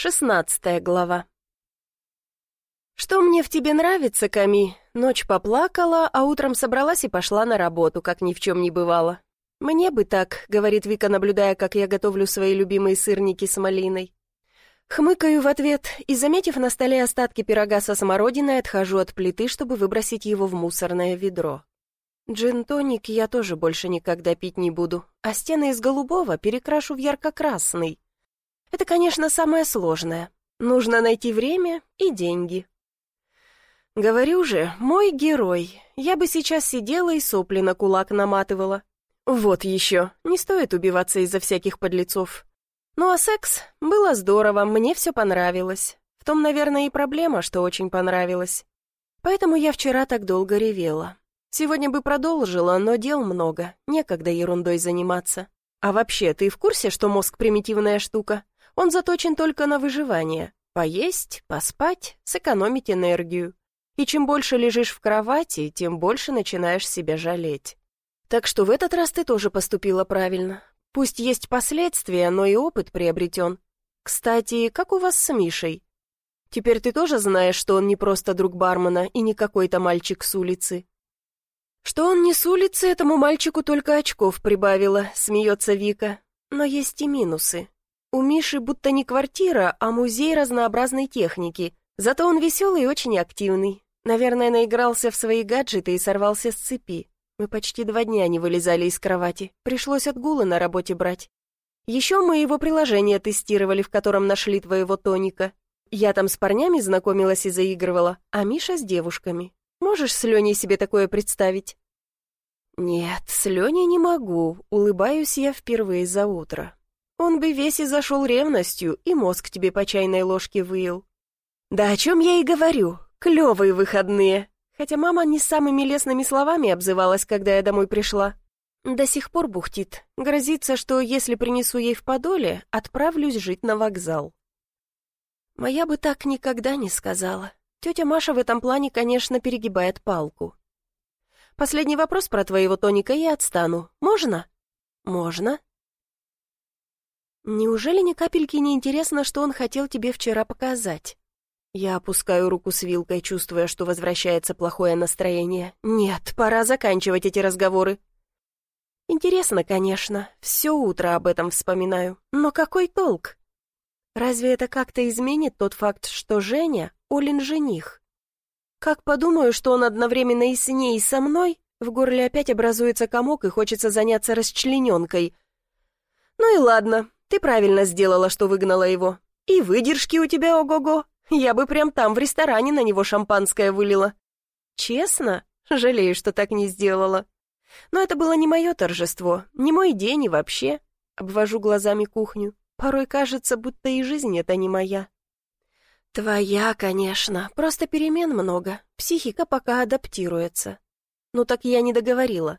Шестнадцатая глава. «Что мне в тебе нравится, Ками? Ночь поплакала, а утром собралась и пошла на работу, как ни в чем не бывало. Мне бы так», — говорит Вика, наблюдая, как я готовлю свои любимые сырники с малиной. Хмыкаю в ответ и, заметив на столе остатки пирога со смородиной, отхожу от плиты, чтобы выбросить его в мусорное ведро. Джин-тоник я тоже больше никогда пить не буду, а стены из голубого перекрашу в ярко-красный. Это, конечно, самое сложное. Нужно найти время и деньги. Говорю же, мой герой. Я бы сейчас сидела и сопли на кулак наматывала. Вот еще, не стоит убиваться из-за всяких подлецов. Ну а секс? Было здорово, мне все понравилось. В том, наверное, и проблема, что очень понравилось. Поэтому я вчера так долго ревела. Сегодня бы продолжила, но дел много, некогда ерундой заниматься. А вообще, ты в курсе, что мозг примитивная штука? Он заточен только на выживание. Поесть, поспать, сэкономить энергию. И чем больше лежишь в кровати, тем больше начинаешь себя жалеть. Так что в этот раз ты тоже поступила правильно. Пусть есть последствия, но и опыт приобретен. Кстати, как у вас с Мишей? Теперь ты тоже знаешь, что он не просто друг бармена и не какой-то мальчик с улицы. Что он не с улицы, этому мальчику только очков прибавило, смеется Вика. Но есть и минусы. У Миши будто не квартира, а музей разнообразной техники. Зато он веселый и очень активный. Наверное, наигрался в свои гаджеты и сорвался с цепи. Мы почти два дня не вылезали из кровати. Пришлось отгулы на работе брать. Еще мы его приложение тестировали, в котором нашли твоего тоника. Я там с парнями знакомилась и заигрывала, а Миша с девушками. Можешь с Леней себе такое представить? Нет, с Леней не могу. Улыбаюсь я впервые за утро. Он бы весь и зашел ревностью, и мозг тебе по чайной ложке выил. Да о чем я и говорю, клевые выходные. Хотя мама не самыми лестными словами обзывалась, когда я домой пришла. До сих пор бухтит. Грозится, что если принесу ей в подоле, отправлюсь жить на вокзал. Моя бы так никогда не сказала. Тетя Маша в этом плане, конечно, перегибает палку. Последний вопрос про твоего Тоника и отстану. Можно? Можно. Неужели ни капельки не интересно, что он хотел тебе вчера показать? Я опускаю руку с вилкой, чувствуя, что возвращается плохое настроение. Нет, пора заканчивать эти разговоры. Интересно, конечно, все утро об этом вспоминаю. Но какой толк? Разве это как-то изменит тот факт, что Женя — Олин жених? Как подумаю, что он одновременно и с ней, и со мной, в горле опять образуется комок и хочется заняться расчлененкой. Ну и ладно, ты правильно сделала, что выгнала его. И выдержки у тебя ого-го. Я бы прям там, в ресторане, на него шампанское вылила. Честно? Жалею, что так не сделала. Но это было не мое торжество, не мой день и вообще. Обвожу глазами кухню. Порой кажется, будто и жизнь это не моя. Твоя, конечно, просто перемен много. Психика пока адаптируется. Ну так я не договорила.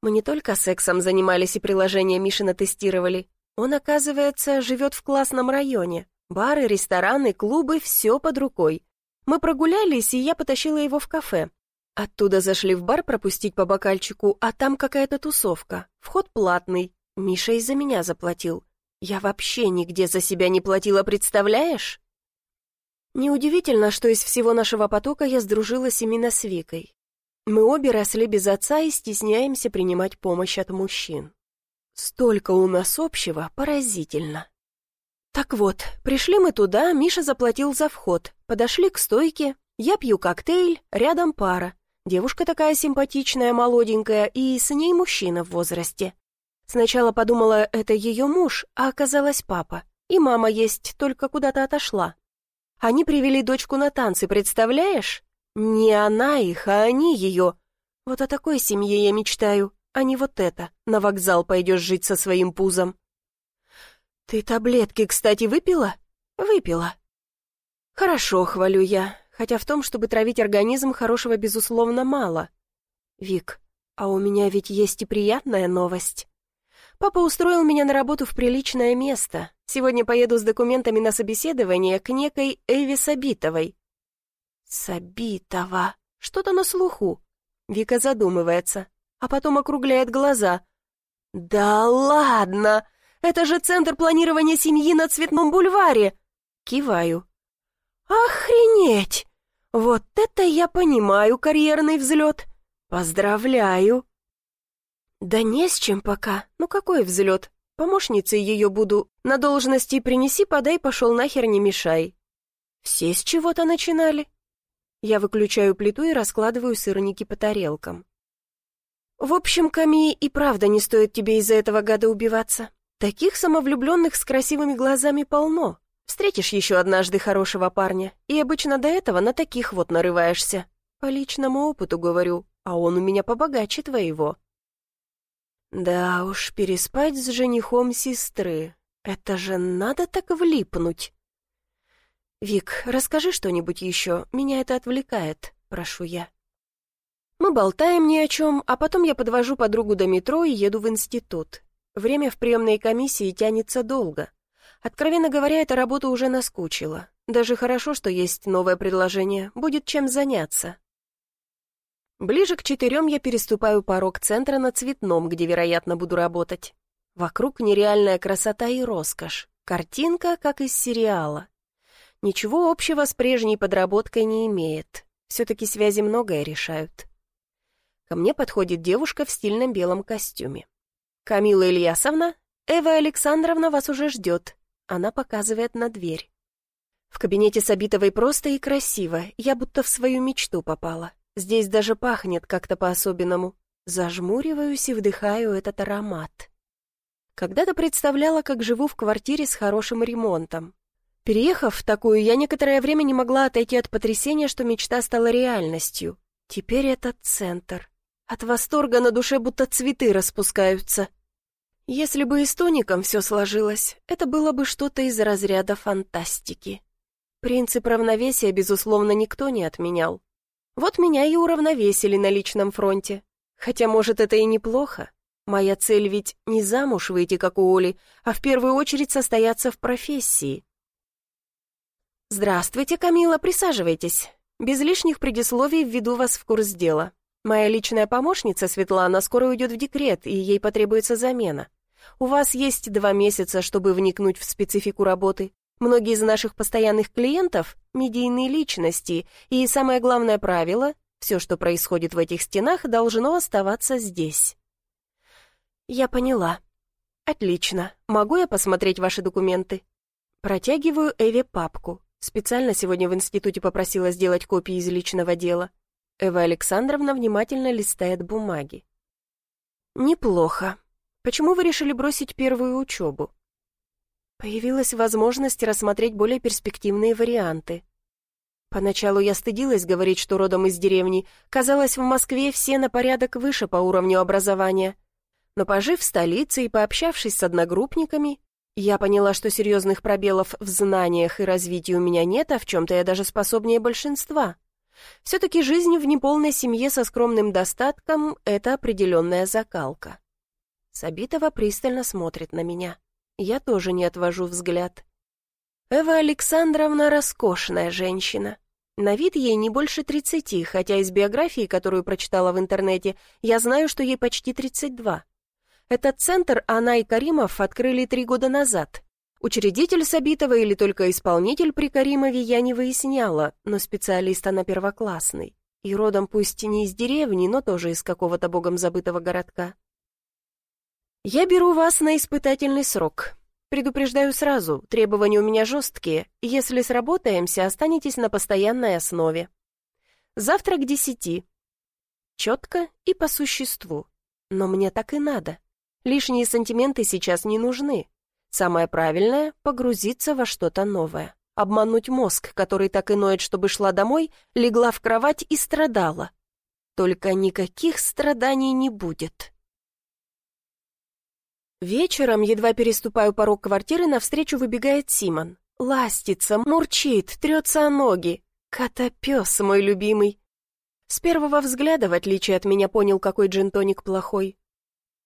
Мы не только сексом занимались и приложение Мишина тестировали, он, оказывается, живет в классном районе. Бары, рестораны, клубы — все под рукой. Мы прогулялись, и я потащила его в кафе. Оттуда зашли в бар пропустить по бокальчику, а там какая-то тусовка. Вход платный. Миша из-за меня заплатил. Я вообще нигде за себя не платила, представляешь? Неудивительно, что из всего нашего потока я сдружилась именно с Викой. Мы обе росли без отца и стесняемся принимать помощь от мужчин. Столько у нас общего, поразительно. Так вот, пришли мы туда, Миша заплатил за вход. Подошли к стойке, я пью коктейль, рядом пара. Девушка такая симпатичная, молоденькая, и с ней мужчина в возрасте. Сначала подумала, это ее муж, а оказалось папа. И мама есть, только куда-то отошла. Они привели дочку на танцы, представляешь? Не она их, а они ее. Вот о такой семье я мечтаю а не вот это. На вокзал пойдешь жить со своим пузом. Ты таблетки, кстати, выпила? Выпила. Хорошо, хвалю я, хотя в том, чтобы травить организм, хорошего, безусловно, мало. Вик, а у меня ведь есть и приятная новость. Папа устроил меня на работу в приличное место. Сегодня поеду с документами на собеседование к некой Эви Сабитовой. Сабитова. Что-то на слуху. Вика задумывается а потом округляет глаза. «Да ладно! Это же центр планирования семьи на Цветном бульваре! Киваю. «Охренеть! Вот это я понимаю карьерный взлет! Поздравляю!» «Да не с чем пока. Ну какой взлет? Помощницей ее буду. На должности принеси, подай, пошел нахер, не мешай». «Все с чего-то начинали?» Я выключаю плиту и раскладываю сырники по тарелкам. «В общем, Ками, и правда не стоит тебе из-за этого гада убиваться. Таких самовлюбленных с красивыми глазами полно. Встретишь еще однажды хорошего парня, и обычно до этого на таких вот нарываешься. По личному опыту говорю, а он у меня побогаче твоего». Да уж, переспать с женихом сестры. Это же надо так влипнуть. «Вик, расскажи что-нибудь еще, меня это отвлекает», — прошу я. Мы болтаем ни о чем, а потом я подвожу подругу до метро и еду в институт. Время в приемной комиссии тянется долго. Откровенно говоря, эта работа уже наскучила. Даже хорошо, что есть новое предложение, будет чем заняться. Ближе к четырем я переступаю порог центра на Цветном, где, вероятно, буду работать. Вокруг нереальная красота и роскошь. Картинка, как из сериала. Ничего общего с прежней подработкой не имеет. Все-таки связи многое решают. Ко мне подходит девушка в стильном белом костюме. «Камила Ильясовна, Эва Александровна вас уже ждет». Она показывает на дверь. В кабинете Сабитовой просто и красиво, я будто в свою мечту попала. Здесь даже пахнет как-то по-особенному. Зажмуриваюсь и вдыхаю этот аромат. Когда-то представляла, как живу в квартире с хорошим ремонтом. Переехав в такую, я некоторое время не могла отойти от потрясения, что мечта стала реальностью. Теперь этот центр. От восторга на душе будто цветы распускаются. Если бы и с тоником все сложилось, это было бы что-то из разряда фантастики. Принцип равновесия, безусловно, никто не отменял. Вот меня и уравновесили на личном фронте. Хотя, может, это и неплохо. Моя цель ведь не замуж выйти, как у Оли, а в первую очередь состояться в профессии. «Здравствуйте, Камила, присаживайтесь. Без лишних предисловий введу вас в курс дела. Моя личная помощница, Светлана, скоро уйдет в декрет, и ей потребуется замена. У вас есть два месяца, чтобы вникнуть в специфику работы. Многие из наших постоянных клиентов – медийные личности, и самое главное правило – все, что происходит в этих стенах, должно оставаться здесь. Я поняла. Отлично. Могу я посмотреть ваши документы? Протягиваю Эве папку. Специально сегодня в институте попросила сделать копии из личного дела. Эва Александровна внимательно листает бумаги. «Неплохо. Почему вы решили бросить первую учебу?» Появилась возможность рассмотреть более перспективные варианты. Поначалу я стыдилась говорить, что родом из деревни. Казалось, в Москве все на порядок выше по уровню образования. Но пожив в столице и пообщавшись с одногруппниками, я поняла, что серьезных пробелов в знаниях и развитии у меня нет, а в чем-то я даже способнее большинства. Все-таки жизнь в неполной семье со скромным достатком — это определенная закалка. Сабитова пристально смотрит на меня. Я тоже не отвожу взгляд. Эва Александровна роскошная женщина. На вид ей не больше тридцати, хотя из биографии, которую прочитала в интернете, я знаю, что ей почти тридцать два. Этот центр она и Каримов открыли три года назад. Учредитель Сабитова или только исполнитель при Каримове я не выясняла, но специалист она первоклассный. И родом пусть не из деревни, но тоже из какого-то богом забытого городка. «Я беру вас на испытательный срок. Предупреждаю сразу, требования у меня жесткие. Если сработаемся, останетесь на постоянной основе. Завтра к десяти. Четко и по существу. Но мне так и надо. Лишние сантименты сейчас не нужны. Самое правильное — погрузиться во что-то новое. Обмануть мозг, который так и ноет, чтобы шла домой, легла в кровать и страдала. Только никаких страданий не будет. Вечером, едва переступаю порог квартиры, навстречу выбегает Симон. Ластится, мурчит, трется о ноги. Котопес мой любимый. С первого взгляда, в отличие от меня, понял, какой джин-тоник плохой.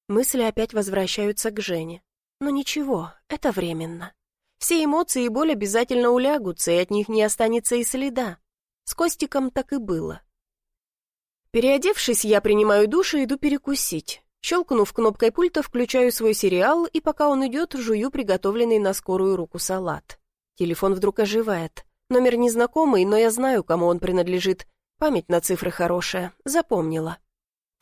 Мысли опять возвращаются к Жене. Но ничего, это временно. Все эмоции и боль обязательно улягутся, и от них не останется и следа. С Костиком так и было. Переодевшись, я принимаю душ и иду перекусить. Щелкнув кнопкой пульта, включаю свой сериал, и пока он идет, жую приготовленный на скорую руку салат. Телефон вдруг оживает. Номер незнакомый, но я знаю, кому он принадлежит. Память на цифры хорошая. Запомнила.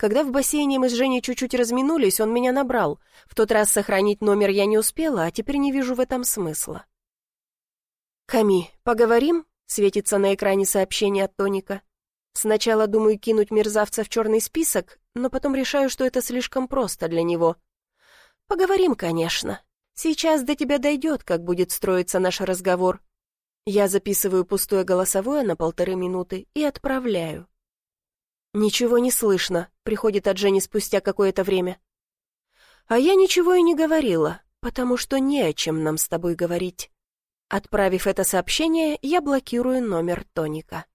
Когда в бассейне мы с Женей чуть-чуть разминулись, он меня набрал. В тот раз сохранить номер я не успела, а теперь не вижу в этом смысла. «Ками, поговорим?» — светится на экране сообщение от Тоника. Сначала думаю кинуть мерзавца в черный список, но потом решаю, что это слишком просто для него. «Поговорим, конечно. Сейчас до тебя дойдет, как будет строиться наш разговор. Я записываю пустое голосовое на полторы минуты и отправляю. «Ничего не слышно», — приходит от Жени спустя какое-то время. «А я ничего и не говорила, потому что не о чем нам с тобой говорить». Отправив это сообщение, я блокирую номер Тоника.